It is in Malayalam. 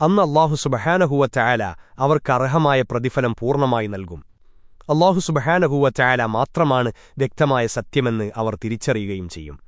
അന്ന് അള്ളാഹു സുബഹാനഹുവ ചായാല അവർക്കർഹമായ പ്രതിഫലം പൂർണമായി നൽകും. അള്ളാഹു സുബഹാനഹുവ ചായാല മാത്രമാണ് വ്യക്തമായ സത്യമെന്ന് അവർ തിരിച്ചറിയുകയും ചെയ്യും.